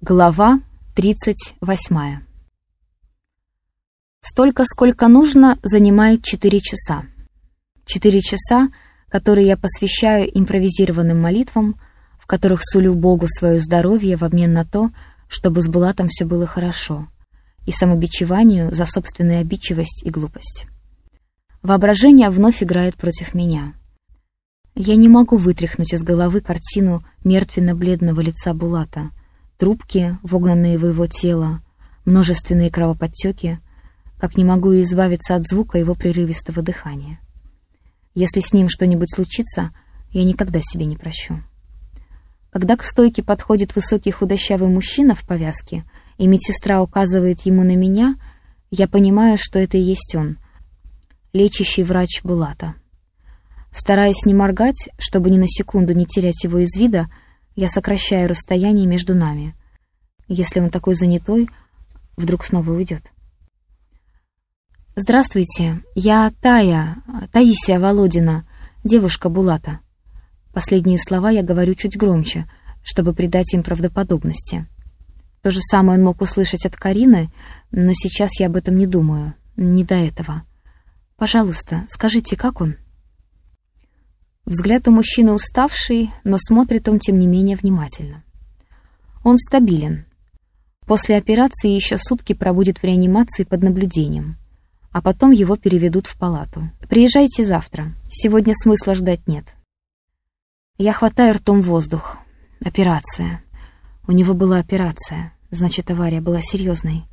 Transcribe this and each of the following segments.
Глава 38. Столько, сколько нужно, занимает 4 часа. 4 часа, которые я посвящаю импровизированным молитвам, в которых сулю Богу свое здоровье в обмен на то, чтобы с Булатом все было хорошо, и самобичеванию за собственную обидчивость и глупость. Воображение вновь играет против меня. Я не могу вытряхнуть из головы картину мертвенно-бледного лица Булата — трубки, вогнанные в его тело, множественные кровоподтеки, как не могу избавиться от звука его прерывистого дыхания. Если с ним что-нибудь случится, я никогда себе не прощу. Когда к стойке подходит высокий худощавый мужчина в повязке, и медсестра указывает ему на меня, я понимаю, что это и есть он, лечащий врач Булата. Стараясь не моргать, чтобы ни на секунду не терять его из вида, я сокращаю расстояние между нами. Если он такой занятой, вдруг снова уйдет. «Здравствуйте, я Тая, Таисия Володина, девушка Булата». Последние слова я говорю чуть громче, чтобы придать им правдоподобности. То же самое он мог услышать от Карины, но сейчас я об этом не думаю, не до этого. «Пожалуйста, скажите, как он?» Взгляд у мужчины уставший, но смотрит он, тем не менее, внимательно. Он стабилен. После операции еще сутки пробудет в реанимации под наблюдением, а потом его переведут в палату. Приезжайте завтра. Сегодня смысла ждать нет. Я хватаю ртом воздух. Операция. У него была операция. Значит, авария была серьезной.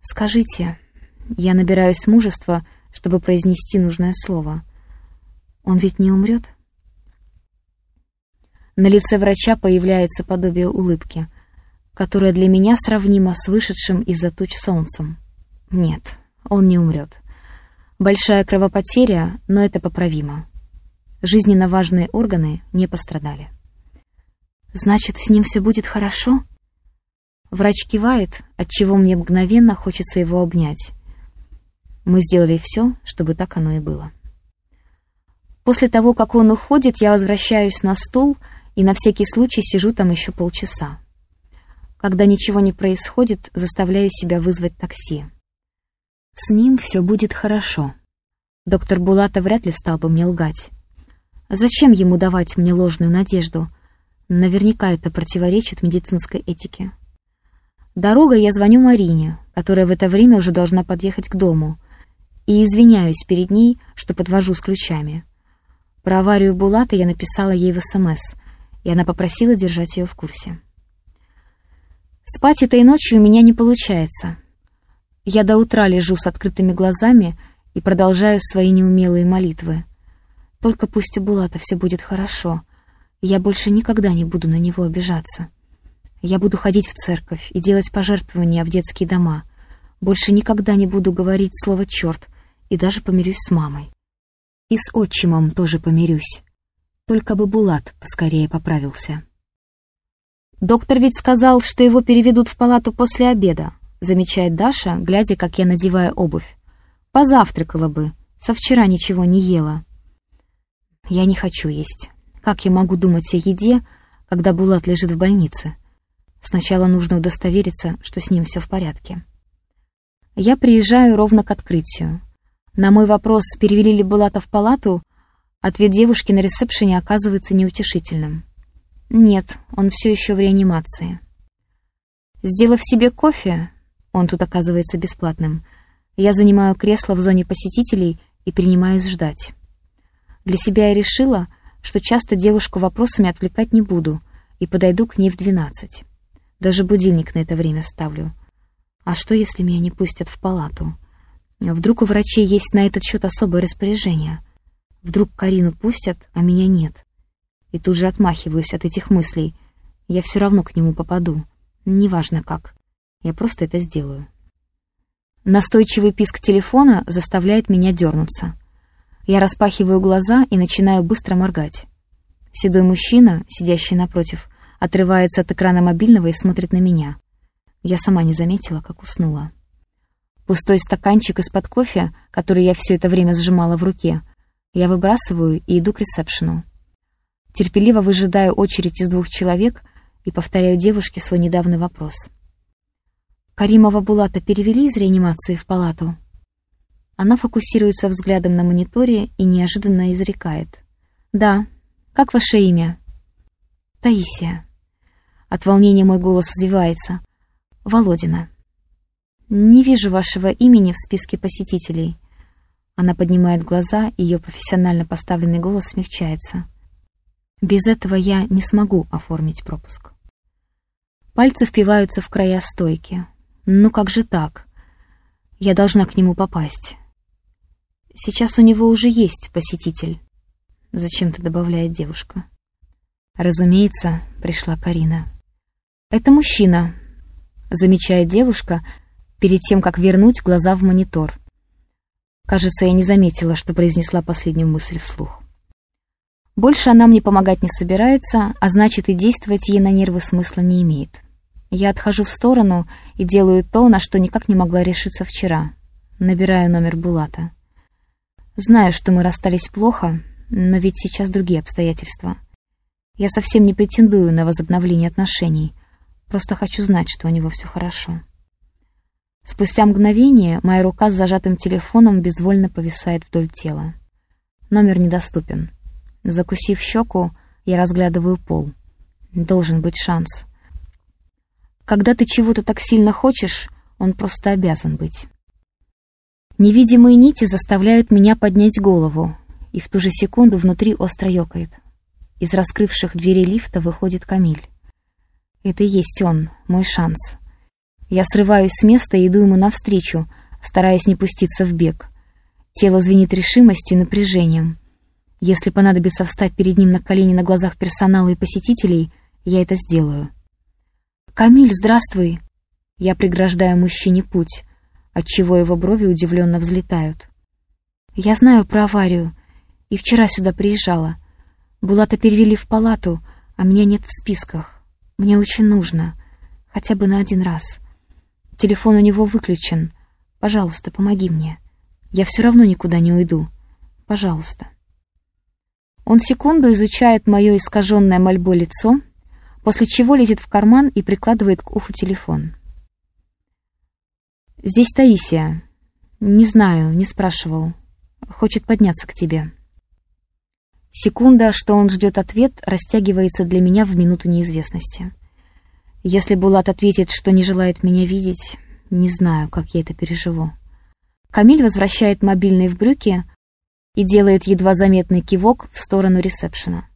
Скажите, я набираюсь мужества, чтобы произнести нужное слово — он ведь не умрет? На лице врача появляется подобие улыбки, которая для меня сравнима с вышедшим из-за туч солнцем. Нет, он не умрет. Большая кровопотеря, но это поправимо. Жизненно важные органы не пострадали. Значит, с ним все будет хорошо? Врач кивает, от чего мне мгновенно хочется его обнять. Мы сделали все, чтобы так оно и было. После того, как он уходит, я возвращаюсь на стул и на всякий случай сижу там еще полчаса. Когда ничего не происходит, заставляю себя вызвать такси. С ним все будет хорошо. Доктор Булата вряд ли стал бы мне лгать. Зачем ему давать мне ложную надежду? Наверняка это противоречит медицинской этике. Дорогой я звоню Марине, которая в это время уже должна подъехать к дому, и извиняюсь перед ней, что подвожу с ключами. Про аварию Булата я написала ей в СМС, и она попросила держать ее в курсе. Спать этой ночью у меня не получается. Я до утра лежу с открытыми глазами и продолжаю свои неумелые молитвы. Только пусть у Булата все будет хорошо, я больше никогда не буду на него обижаться. Я буду ходить в церковь и делать пожертвования в детские дома. Больше никогда не буду говорить слово «черт» и даже помирюсь с мамой. И с отчимом тоже помирюсь. Только бы Булат поскорее поправился. «Доктор ведь сказал, что его переведут в палату после обеда», замечает Даша, глядя, как я надеваю обувь. «Позавтракала бы. Со вчера ничего не ела». «Я не хочу есть. Как я могу думать о еде, когда Булат лежит в больнице? Сначала нужно удостовериться, что с ним все в порядке». Я приезжаю ровно к открытию. На мой вопрос, перевели ли Булата в палату, ответ девушки на ресепшене оказывается неутешительным. Нет, он все еще в реанимации. Сделав себе кофе, он тут оказывается бесплатным, я занимаю кресло в зоне посетителей и принимаюсь ждать. Для себя я решила, что часто девушку вопросами отвлекать не буду и подойду к ней в двенадцать. Даже будильник на это время ставлю. А что, если меня не пустят в палату? Вдруг у врачей есть на этот счет особое распоряжение? Вдруг Карину пустят, а меня нет? И тут же отмахиваюсь от этих мыслей. Я все равно к нему попаду. Неважно как. Я просто это сделаю. Настойчивый писк телефона заставляет меня дернуться. Я распахиваю глаза и начинаю быстро моргать. Седой мужчина, сидящий напротив, отрывается от экрана мобильного и смотрит на меня. Я сама не заметила, как уснула. Пустой стаканчик из-под кофе, который я все это время сжимала в руке, я выбрасываю и иду к ресепшену. Терпеливо выжидаю очередь из двух человек и повторяю девушке свой недавний вопрос. Каримова Булата перевели из реанимации в палату? Она фокусируется взглядом на мониторе и неожиданно изрекает. «Да. Как ваше имя?» «Таисия». От волнения мой голос взвивается. «Володина». «Не вижу вашего имени в списке посетителей». Она поднимает глаза, ее профессионально поставленный голос смягчается. «Без этого я не смогу оформить пропуск». Пальцы впиваются в края стойки. «Ну как же так? Я должна к нему попасть». «Сейчас у него уже есть посетитель», — зачем-то добавляет девушка. Разумеется, пришла Карина. «Это мужчина», — замечает девушка, — перед тем, как вернуть глаза в монитор. Кажется, я не заметила, что произнесла последнюю мысль вслух. Больше она мне помогать не собирается, а значит и действовать ей на нервы смысла не имеет. Я отхожу в сторону и делаю то, на что никак не могла решиться вчера. Набираю номер Булата. Знаю, что мы расстались плохо, но ведь сейчас другие обстоятельства. Я совсем не претендую на возобновление отношений, просто хочу знать, что у него все хорошо. Спустя мгновение моя рука с зажатым телефоном безвольно повисает вдоль тела. Номер недоступен. Закусив щеку, я разглядываю пол. Должен быть шанс. Когда ты чего-то так сильно хочешь, он просто обязан быть. Невидимые нити заставляют меня поднять голову, и в ту же секунду внутри остро ёкает. Из раскрывших дверей лифта выходит Камиль. Это и есть он, мой шанс — я срываюсь с места и иду ему навстречу, стараясь не пуститься в бег. Тело звенит решимостью и напряжением. Если понадобится встать перед ним на колени на глазах персонала и посетителей, я это сделаю. «Камиль, здравствуй!» Я преграждаю мужчине путь, отчего его брови удивленно взлетают. «Я знаю про аварию, и вчера сюда приезжала. Булата перевели в палату, а меня нет в списках. Мне очень нужно, хотя бы на один раз». Телефон у него выключен. Пожалуйста, помоги мне. Я все равно никуда не уйду. Пожалуйста. Он секунду изучает мое искаженное мольбой лицо, после чего лезет в карман и прикладывает к уху телефон. «Здесь Таисия. Не знаю, не спрашивал. Хочет подняться к тебе». Секунда, что он ждет ответ, растягивается для меня в минуту неизвестности. Если Булат ответит, что не желает меня видеть, не знаю, как я это переживу. Камиль возвращает мобильный в брюки и делает едва заметный кивок в сторону ресепшена.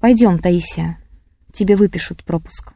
«Пойдем, Таисия, тебе выпишут пропуск».